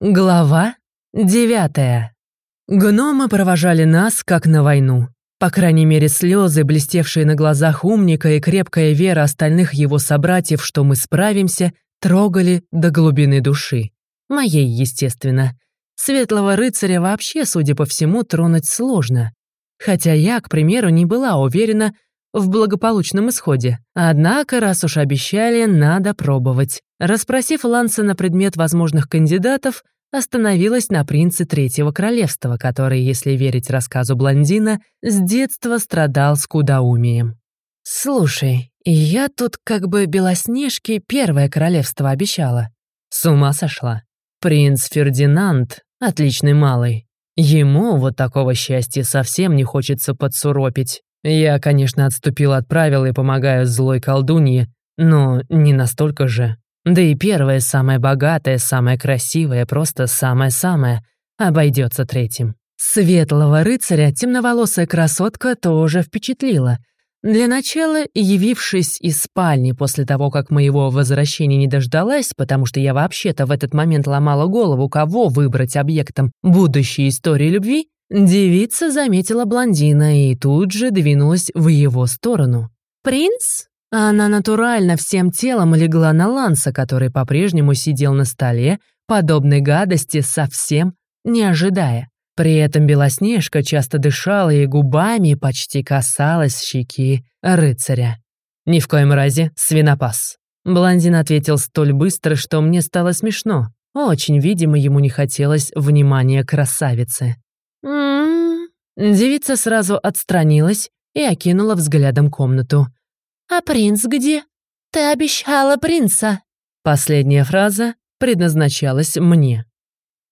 Глава девятая. Гномы провожали нас, как на войну. По крайней мере, слезы, блестевшие на глазах умника и крепкая вера остальных его собратьев, что мы справимся, трогали до глубины души. Моей, естественно. Светлого рыцаря вообще, судя по всему, тронуть сложно. Хотя я, к примеру, не была уверена в благополучном исходе. Однако, раз уж обещали, надо пробовать. Расспросив Ланса на предмет возможных кандидатов, остановилась на принце Третьего Королевства, который, если верить рассказу блондина, с детства страдал скудоумием. «Слушай, я тут как бы Белоснежке Первое Королевство обещала». С ума сошла. Принц Фердинанд — отличный малый. Ему вот такого счастья совсем не хочется подсуропить. Я, конечно, отступил от правил и помогаю злой колдунье, но не настолько же. Да и первое, самое богатое, самое красивое, просто самое-самое, обойдется третьим. Светлого рыцаря темноволосая красотка тоже впечатлила. Для начала, явившись из спальни после того, как моего возвращения не дождалась, потому что я вообще-то в этот момент ломала голову, кого выбрать объектом будущей истории любви, девица заметила блондина и тут же двинулась в его сторону. «Принц?» Она натурально всем телом легла на Ланса, который по-прежнему сидел на столе, подобной гадости совсем не ожидая. При этом Белоснежка часто дышала и губами почти касалась щеки рыцаря. «Ни в коем разе, свинопас». Блондин ответил столь быстро, что мне стало смешно. Очень, видимо, ему не хотелось внимания красавицы. «М-м-м». Девица сразу отстранилась и окинула взглядом комнату. «А принц где? Ты обещала принца!» Последняя фраза предназначалась мне.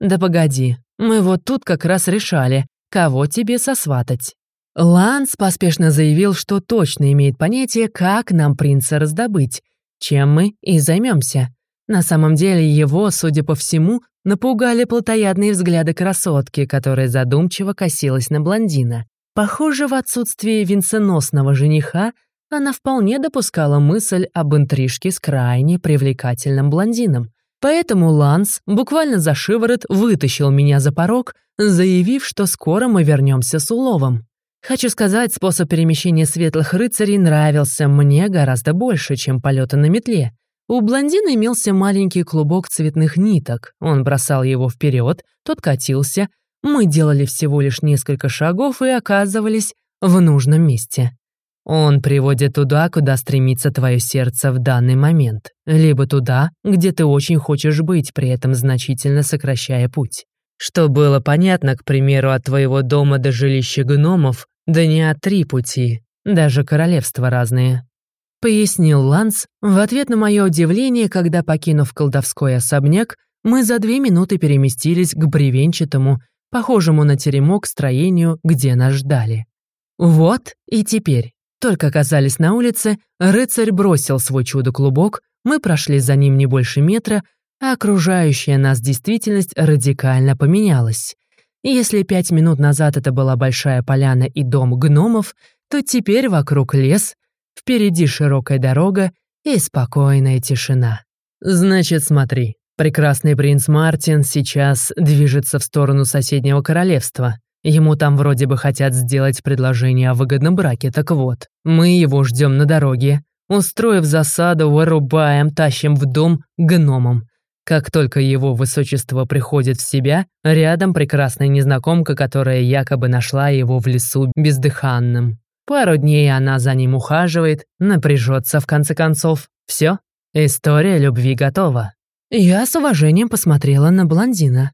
«Да погоди, мы вот тут как раз решали, кого тебе сосватать». Ланс поспешно заявил, что точно имеет понятие, как нам принца раздобыть, чем мы и займемся. На самом деле его, судя по всему, напугали плотоядные взгляды красотки, которая задумчиво косилась на блондина. Похоже, в отсутствие венценосного жениха она вполне допускала мысль об интрижке с крайне привлекательным блондином. Поэтому Ланс буквально за шиворот вытащил меня за порог, заявив, что скоро мы вернемся с уловом. Хочу сказать, способ перемещения светлых рыцарей нравился мне гораздо больше, чем полеты на метле. У блондина имелся маленький клубок цветных ниток. Он бросал его вперед, тот катился. Мы делали всего лишь несколько шагов и оказывались в нужном месте. Он приводит туда, куда стремится твое сердце в данный момент, либо туда, где ты очень хочешь быть, при этом значительно сокращая путь. Что было понятно, к примеру, от твоего дома до жилища гномов, да не от три пути, даже королевства разные. Пояснил Ланс в ответ на мое удивление, когда, покинув колдовской особняк, мы за две минуты переместились к бревенчатому, похожему на теремок строению, где нас ждали. Вот и теперь. Только оказались на улице, рыцарь бросил свой чудо-клубок, мы прошли за ним не больше метра, а окружающая нас действительность радикально поменялась. И если пять минут назад это была большая поляна и дом гномов, то теперь вокруг лес, впереди широкая дорога и спокойная тишина. Значит, смотри, прекрасный принц Мартин сейчас движется в сторону соседнего королевства. Ему там вроде бы хотят сделать предложение о выгодном браке, так вот, мы его ждем на дороге. Устроив засаду, вырубаем, тащим в дом гномом. Как только его высочество приходит в себя, рядом прекрасная незнакомка, которая якобы нашла его в лесу бездыханным. Пару дней она за ним ухаживает, напряжется в конце концов. Все, история любви готова. Я с уважением посмотрела на блондина.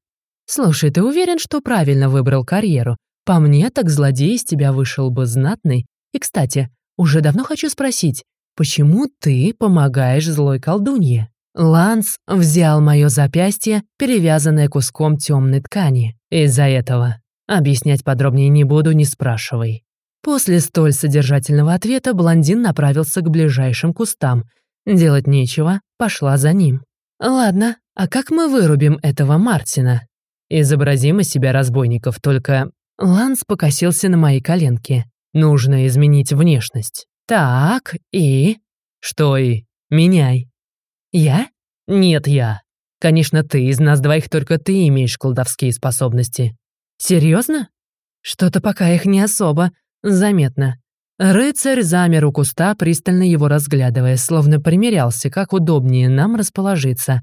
«Слушай, ты уверен, что правильно выбрал карьеру? По мне, так злодей из тебя вышел бы знатный. И, кстати, уже давно хочу спросить, почему ты помогаешь злой колдунье?» Ланс взял мое запястье, перевязанное куском темной ткани. Из-за этого. Объяснять подробнее не буду, не спрашивай. После столь содержательного ответа блондин направился к ближайшим кустам. Делать нечего, пошла за ним. «Ладно, а как мы вырубим этого Мартина?» Изобразим из себя разбойников, только... Ланс покосился на мои коленки. Нужно изменить внешность. Так, и... Что и? Меняй. Я? Нет, я. Конечно, ты, из нас двоих только ты имеешь колдовские способности». «Серьезно? Что-то пока их не особо заметно». Рыцарь замер у куста, пристально его разглядывая, словно примерялся, как удобнее нам расположиться,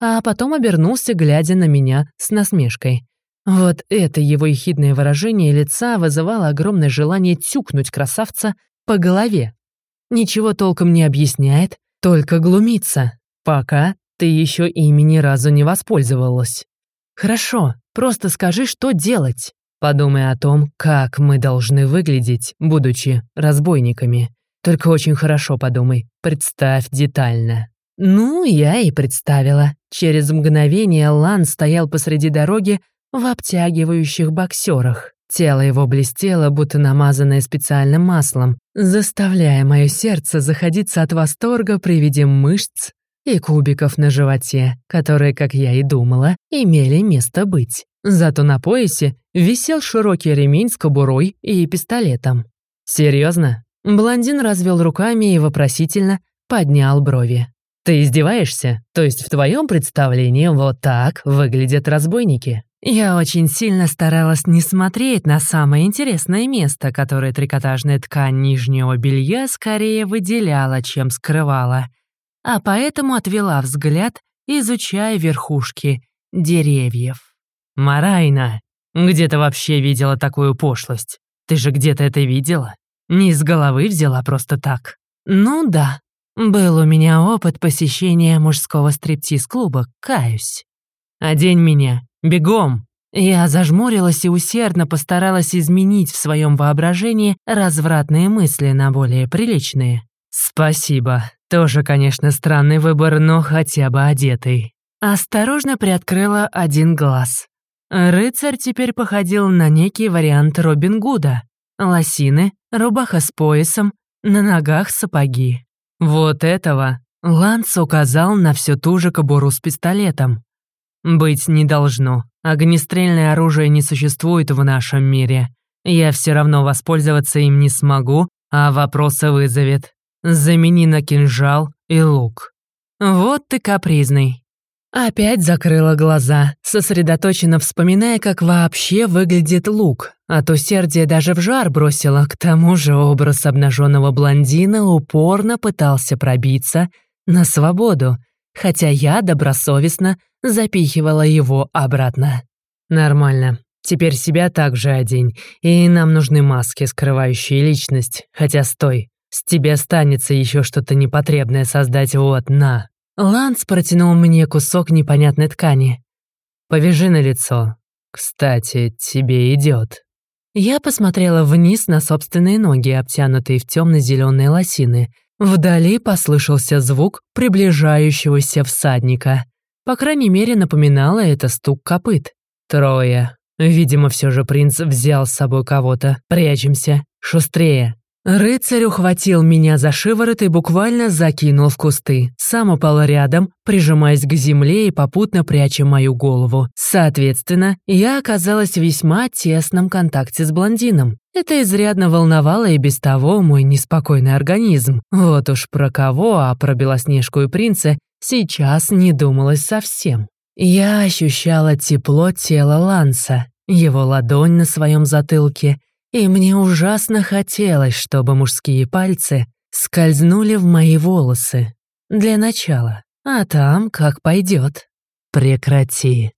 а потом обернулся, глядя на меня с насмешкой. Вот это его ехидное выражение лица вызывало огромное желание тюкнуть красавца по голове. Ничего толком не объясняет, только глумится. Пока ты еще ими ни разу не воспользовалась. Хорошо, просто скажи, что делать. Подумай о том, как мы должны выглядеть, будучи разбойниками. Только очень хорошо подумай, представь детально. Ну, я и представила. Через мгновение Лан стоял посреди дороги в обтягивающих боксерах. Тело его блестело, будто намазанное специальным маслом, заставляя мое сердце заходиться от восторга при виде мышц и кубиков на животе, которые, как я и думала, имели место быть. Зато на поясе висел широкий ремень с кобурой и пистолетом. Серьезно? Блондин развел руками и вопросительно поднял брови. «Ты издеваешься? То есть в твоем представлении вот так выглядят разбойники?» Я очень сильно старалась не смотреть на самое интересное место, которое трикотажная ткань нижнего белья скорее выделяла, чем скрывала, а поэтому отвела взгляд, изучая верхушки деревьев. «Марайна, где ты вообще видела такую пошлость? Ты же где-то это видела? Не из головы взяла просто так?» «Ну да, был у меня опыт посещения мужского стриптиз-клуба, каюсь. Одень меня, бегом!» Я зажмурилась и усердно постаралась изменить в своем воображении развратные мысли на более приличные. «Спасибо. Тоже, конечно, странный выбор, но хотя бы одетый». Осторожно приоткрыла один глаз. Рыцарь теперь походил на некий вариант Робин Гуда. Лосины, рубаха с поясом, на ногах сапоги. Вот этого Ланс указал на всю ту же кобуру с пистолетом. «Быть не должно. Огнестрельное оружие не существует в нашем мире. Я все равно воспользоваться им не смогу, а вопросы вызовет. Замени на кинжал и лук». «Вот ты капризный. Опять закрыла глаза, сосредоточенно вспоминая, как вообще выглядит лук. От усердия даже в жар бросила, к тому же образ обнаженного блондина упорно пытался пробиться на свободу, хотя я добросовестно запихивала его обратно. «Нормально. Теперь себя также одень, и нам нужны маски, скрывающие личность. Хотя стой, с тебя останется еще что-то непотребное создать вот, на». Ланс протянул мне кусок непонятной ткани. «Повяжи на лицо. Кстати, тебе идет. Я посмотрела вниз на собственные ноги, обтянутые в темно-зеленые лосины. Вдали послышался звук приближающегося всадника. По крайней мере, напоминало это стук копыт. Трое. Видимо, все же принц взял с собой кого-то. Прячемся. Шустрее. Рыцарь ухватил меня за шиворот и буквально закинул в кусты. Сам упал рядом, прижимаясь к земле и попутно пряча мою голову. Соответственно, я оказалась в весьма тесном контакте с блондином. Это изрядно волновало и без того мой неспокойный организм. Вот уж про кого, а про Белоснежку и принца сейчас не думалось совсем. Я ощущала тепло тела Ланса, его ладонь на своем затылке — и мне ужасно хотелось, чтобы мужские пальцы скользнули в мои волосы. Для начала. А там как пойдет. Прекрати.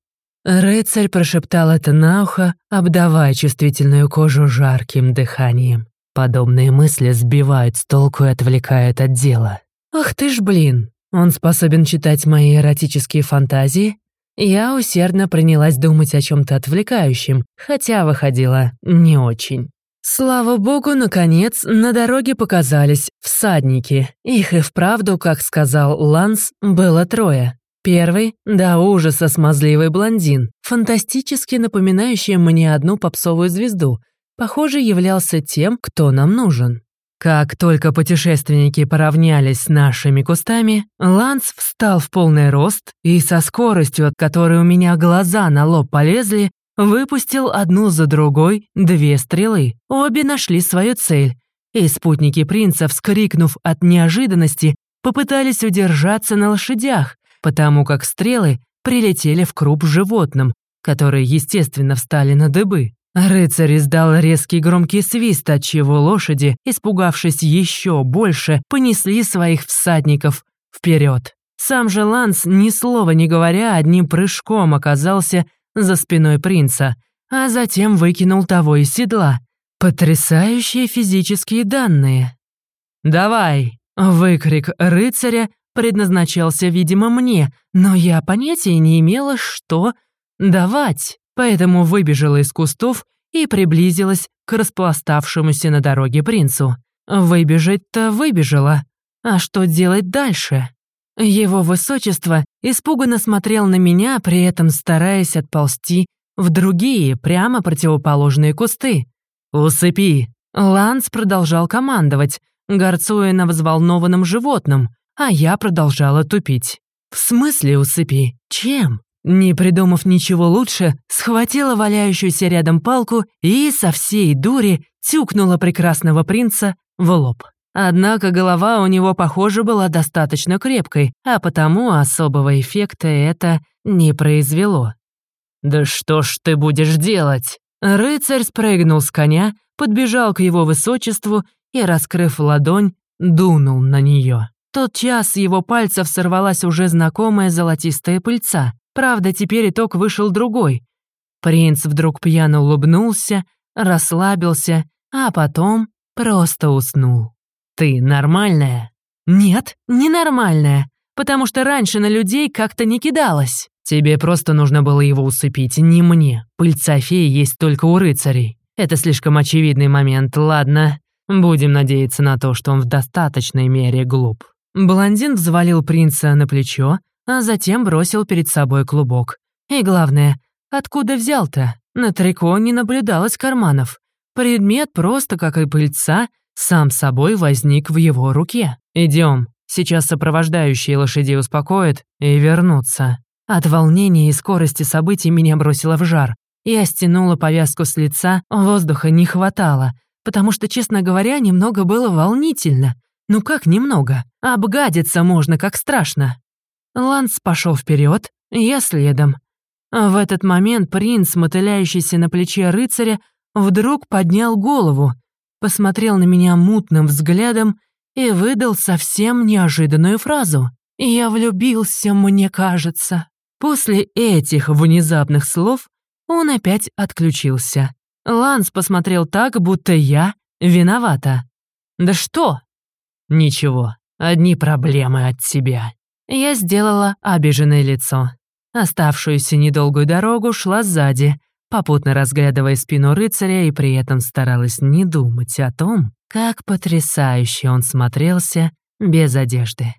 Рыцарь прошептал это на ухо, обдавая чувствительную кожу жарким дыханием. Подобные мысли сбивают с толку и отвлекают от дела. Ах ты ж блин, он способен читать мои эротические фантазии я усердно принялась думать о чем-то отвлекающем, хотя выходила не очень. Слава богу, наконец, на дороге показались всадники. Их и вправду, как сказал Ланс, было трое. Первый — до ужаса смазливый блондин, фантастически напоминающий мне одну попсовую звезду, похоже, являлся тем, кто нам нужен. Как только путешественники поравнялись с нашими кустами, Ланс встал в полный рост и со скоростью, от которой у меня глаза на лоб полезли, выпустил одну за другой две стрелы. Обе нашли свою цель, и спутники принца, вскрикнув от неожиданности, попытались удержаться на лошадях, потому как стрелы прилетели в круп животным, которые, естественно, встали на дыбы. Рыцарь издал резкий громкий свист, отчего лошади, испугавшись еще больше, понесли своих всадников вперед. Сам же Ланс, ни слова не говоря, одним прыжком оказался за спиной принца, а затем выкинул того из седла. Потрясающие физические данные. «Давай!» — выкрик рыцаря предназначался, видимо, мне, но я понятия не имела, что давать, поэтому выбежала из кустов и приблизилась к распластавшемуся на дороге принцу. Выбежать-то выбежала. А что делать дальше? Его высочество испуганно смотрел на меня, при этом стараясь отползти в другие, прямо противоположные кусты. «Усыпи!» Ланс продолжал командовать, горцуя на взволнованном животном, а я продолжала тупить. «В смысле усыпи? Чем?» Не придумав ничего лучше, схватила валяющуюся рядом палку и со всей дури тюкнула прекрасного принца в лоб. Однако голова у него, похоже, была достаточно крепкой, а потому особого эффекта это не произвело. «Да что ж ты будешь делать?» Рыцарь спрыгнул с коня, подбежал к его высочеству и, раскрыв ладонь, дунул на нее. Тот час с его пальцев сорвалась уже знакомая золотистая пыльца. Правда, теперь итог вышел другой. Принц вдруг пьяно улыбнулся, расслабился, а потом просто уснул. «Ты нормальная?» «Нет, ненормальная, потому что раньше на людей как-то не кидалась». Тебе просто нужно было его усыпить, не мне. Пыльца феи есть только у рыцарей. Это слишком очевидный момент, ладно. Будем надеяться на то, что он в достаточной мере глуп. Блондин взвалил принца на плечо, а затем бросил перед собой клубок. И главное, откуда взял-то? На трико не наблюдалось карманов. Предмет просто, как и пыльца, сам собой возник в его руке. Идем. Сейчас сопровождающие лошадей успокоят и вернутся. От волнения и скорости событий меня бросило в жар. Я стянула повязку с лица, воздуха не хватало, потому что, честно говоря, немного было волнительно. Ну как немного? Обгадиться можно, как страшно. Ланс пошел вперед, я следом. В этот момент принц, мотыляющийся на плече рыцаря, вдруг поднял голову, посмотрел на меня мутным взглядом и выдал совсем неожиданную фразу. «Я влюбился, мне кажется». После этих внезапных слов он опять отключился. Ланс посмотрел так, будто я виновата. «Да что?» «Ничего, одни проблемы от тебя». Я сделала обиженное лицо. Оставшуюся недолгую дорогу шла сзади, попутно разглядывая спину рыцаря и при этом старалась не думать о том, как потрясающе он смотрелся без одежды.